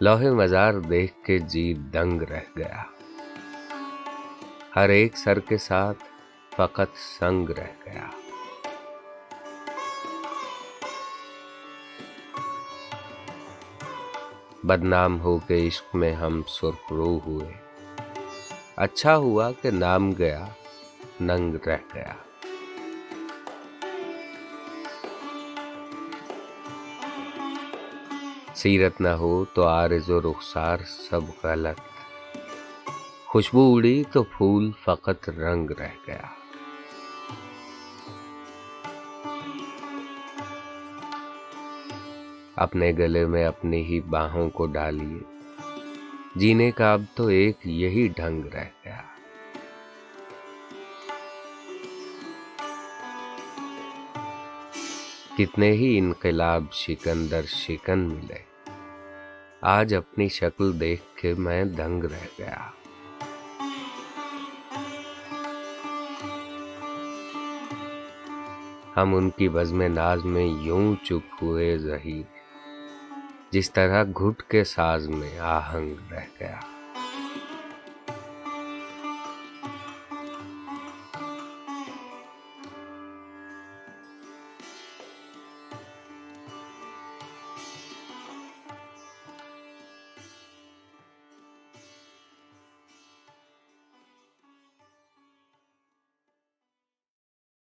لوہے مزار دیکھ کے جی دنگ رہ گیا۔ ہر ایک سر کے ساتھ فقط سنگ رہ گیا۔ بدنام ہو کے عشق میں ہم سرخرو ہوئے۔ اچھا ہوا کہ نام گیا، ننگ رہ گیا۔ سیرت نہ ہو تو آرز و رخسار سب غلط۔ خوشبو اڑی تو پھول فقط رنگ رہ گیا۔ اپنے گلے میں اپنی ہی باہوں کو ڈالیے۔ جینے کا اب تو ایک یہی ڈھنگ رہ کتنے ہی انقلاب شکندر شکن ملے۔ آج اپنی شکل دیکھ کے میں دنگ رہ گیا۔ ہم ان کی بزم ناز میں یوں چپ ہوئے ظہیر جس طرح گھٹ کے ساز میں آہنگ رہ گیا۔